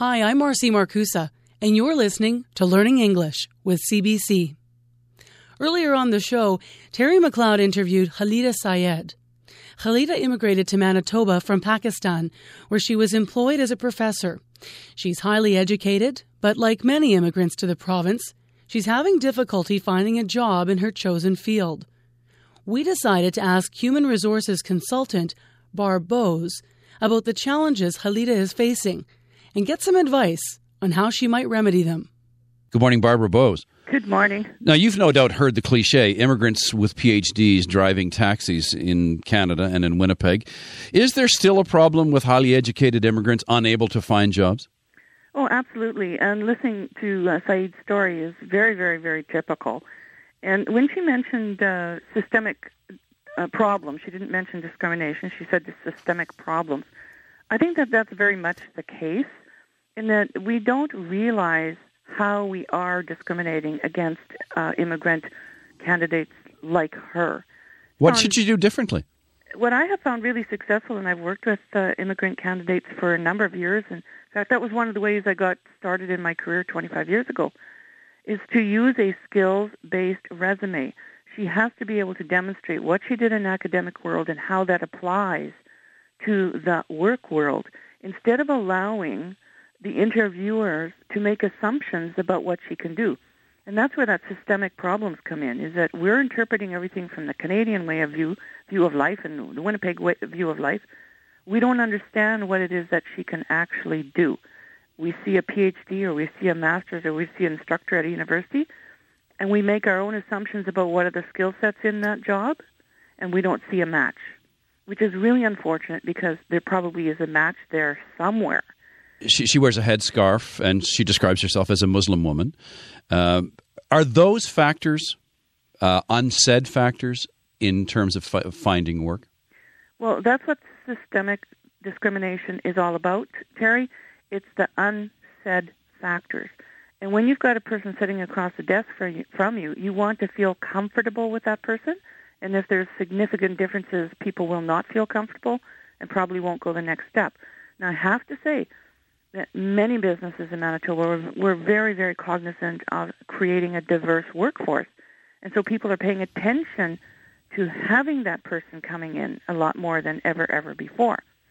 Hi, I'm Marcy Markusa, and you're listening to Learning English with CBC. Earlier on the show, Terry MacLeod interviewed Khalida Syed. Khalida immigrated to Manitoba from Pakistan, where she was employed as a professor. She's highly educated, but like many immigrants to the province, she's having difficulty finding a job in her chosen field. We decided to ask human resources consultant Barb Bowes about the challenges Khalida is facing and get some advice on how she might remedy them. Good morning, Barbara Bowes. Good morning. Now, you've no doubt heard the cliche immigrants with PhDs driving taxis in Canada and in Winnipeg. Is there still a problem with highly educated immigrants unable to find jobs? Oh, absolutely. And listening to uh, Saeed's story is very, very, very typical. And when she mentioned uh, systemic uh, problems, she didn't mention discrimination. She said the systemic problems. I think that that's very much the case in that we don't realize how we are discriminating against uh, immigrant candidates like her. What should you do differently? What I have found really successful, and I've worked with uh, immigrant candidates for a number of years, and in fact, that was one of the ways I got started in my career 25 years ago, is to use a skills-based resume. She has to be able to demonstrate what she did in the academic world and how that applies to the work world, instead of allowing the interviewers to make assumptions about what she can do. And that's where that systemic problems come in, is that we're interpreting everything from the Canadian way of view, view of life and the Winnipeg way, view of life. We don't understand what it is that she can actually do. We see a PhD or we see a master's or we see an instructor at a university, and we make our own assumptions about what are the skill sets in that job, and we don't see a match, which is really unfortunate because there probably is a match there somewhere she, she wears a headscarf and she describes herself as a Muslim woman. Uh, are those factors uh, unsaid factors in terms of fi- finding work? Well, that's what systemic discrimination is all about, Terry. It's the unsaid factors. And when you've got a person sitting across the desk you, from you, you want to feel comfortable with that person. And if there's significant differences, people will not feel comfortable and probably won't go the next step. Now, I have to say, that many businesses in Manitoba were, were very, very cognizant of creating a diverse workforce. And so people are paying attention to having that person coming in a lot more than ever, ever before.